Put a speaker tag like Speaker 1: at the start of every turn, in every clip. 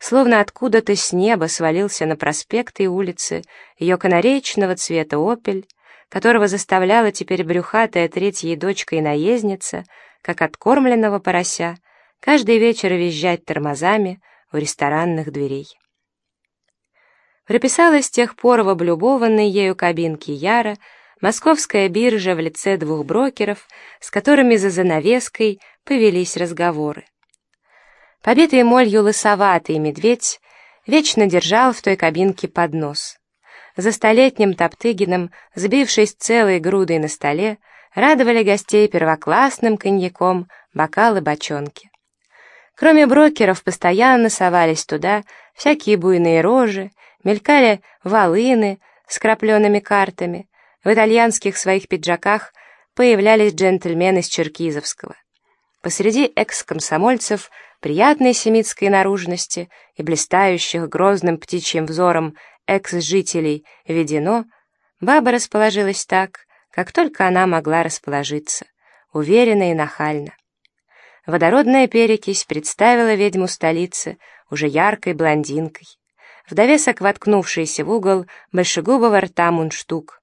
Speaker 1: словно откуда-то с неба свалился на проспекты и улицы ее канареечного цвета «Опель», которого заставляла теперь брюхатая третьей дочка и наездница, как откормленного порося, каждый вечер визжать тормозами у ресторанных дверей. Прописалась с тех пор в облюбованной ею кабинке Яра московская биржа в лице двух брокеров, с которыми за занавеской повелись разговоры. Побитый молью лысоватый медведь вечно держал в той кабинке поднос. За столетним Топтыгиным, сбившись целой грудой на столе, радовали гостей первоклассным коньяком бокалы бочонки. Кроме брокеров, постоянно совались туда всякие буйные рожи, мелькали волыны с крапленными картами, в итальянских своих пиджаках появлялись джентльмены из Черкизовского. Посреди экс-комсомольцев приятной семитской наружности и блистающих грозным птичьим взором экс-жителей Ведено, баба расположилась так, как только она могла расположиться, уверенно и нахально. Водородная перекись представила ведьму столицы уже яркой блондинкой, в довесок воткнувшийся в угол большегубого рта мундштук.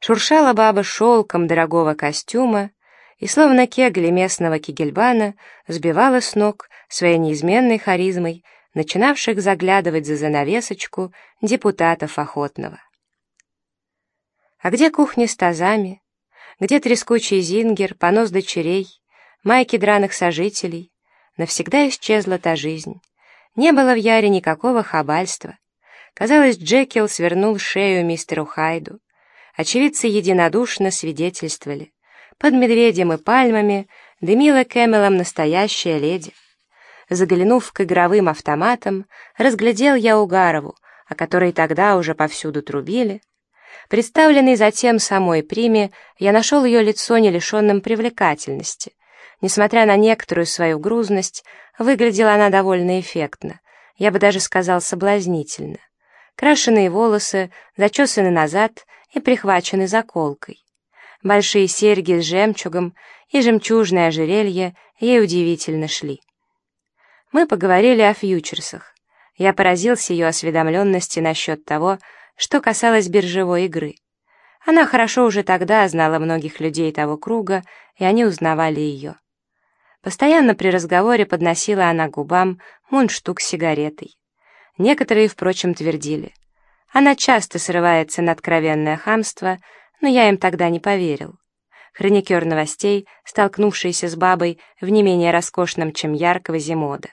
Speaker 1: Шуршала баба шелком дорогого костюма, и словно кегли местного кигельбана сбивала с ног своей неизменной харизмой начинавших заглядывать за занавесочку депутатов охотного. А где кухня с тазами? Где трескучий зингер, понос дочерей, майки драных сожителей? Навсегда исчезла та жизнь. Не было в Яре никакого хабальства. Казалось, Джекил свернул шею мистеру Хайду. Очевидцы единодушно свидетельствовали. Под медведем и пальмами дымила Кэмелом настоящая леди. Заглянув к игровым автоматам, разглядел я Угарову, о которой тогда уже повсюду трубили. Представленный затем самой Приме, я нашел ее лицо не лишенным привлекательности. Несмотря на некоторую свою грузность, выглядела она довольно эффектно, я бы даже сказал соблазнительно. Крашеные волосы зачесаны назад и прихвачены заколкой большие серьги с жемчугом и жемчужное ожерелье ей удивительно шли. Мы поговорили о фьючерсах. Я поразился ее осведомленности насчет того, что касалось биржевой игры. Она хорошо уже тогда знала многих людей того круга, и они узнавали ее. Постоянно при разговоре подносила она губам мундштук с сигаретой. Некоторые, впрочем, твердили. Она часто срывается на откровенное хамство, но я им тогда не поверил. Хроникер новостей, столкнувшийся с бабой в не менее роскошном, чем яркого зимода.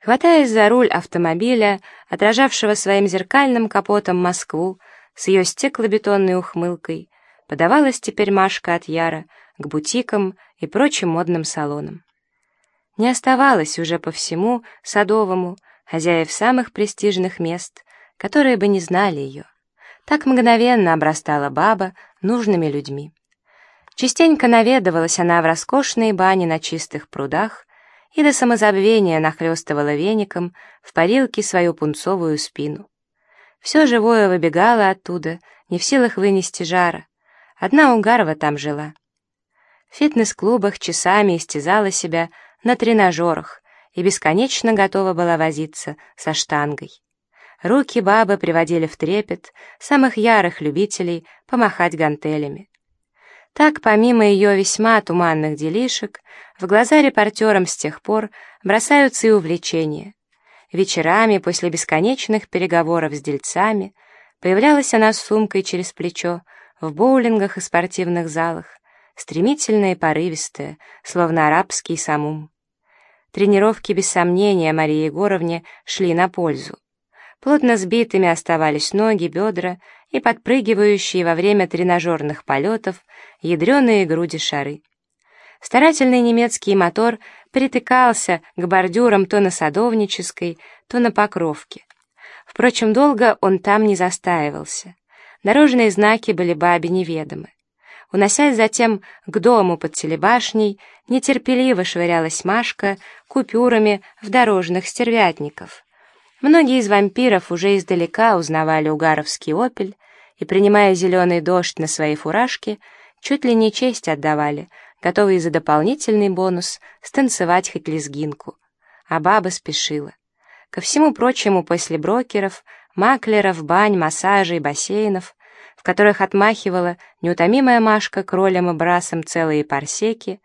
Speaker 1: Хватаясь за руль автомобиля, отражавшего своим зеркальным капотом Москву с ее стеклобетонной ухмылкой, подавалась теперь Машка от Яра к бутикам и прочим модным салонам. Не оставалось уже по всему Садовому хозяев самых престижных мест, которые бы не знали ее. Так мгновенно обрастала баба нужными людьми. Частенько наведывалась она в роскошные бани на чистых прудах и до самозабвения нахлестывала веником в парилке свою пунцовую спину. Все живое выбегало оттуда, не в силах вынести жара. Одна Угарова там жила. В фитнес-клубах часами истязала себя на тренажерах и бесконечно готова была возиться со штангой. Руки бабы приводили в трепет самых ярых любителей помахать гантелями. Так, помимо ее весьма туманных делишек, в глаза репортерам с тех пор бросаются и увлечения. Вечерами, после бесконечных переговоров с дельцами, появлялась она с сумкой через плечо в боулингах и спортивных залах, стремительная и порывистая, словно арабский самум. Тренировки, без сомнения, Марии Егоровне шли на пользу. Плотно сбитыми оставались ноги, бедра и подпрыгивающие во время тренажерных полетов ядреные груди шары. Старательный немецкий мотор притыкался к бордюрам то на Садовнической, то на Покровке. Впрочем, долго он там не застаивался. Дорожные знаки были бабе неведомы. Уносясь затем к дому под телебашней, нетерпеливо швырялась Машка купюрами в дорожных стервятников. Многие из вампиров уже издалека узнавали угаровский опель и, принимая зеленый дождь на свои фуражки, чуть ли не честь отдавали, готовые за дополнительный бонус станцевать хоть лезгинку. а баба спешила. Ко всему прочему, после брокеров, маклеров, бань, массажей, бассейнов, в которых отмахивала неутомимая Машка кролем и брасом целые парсеки,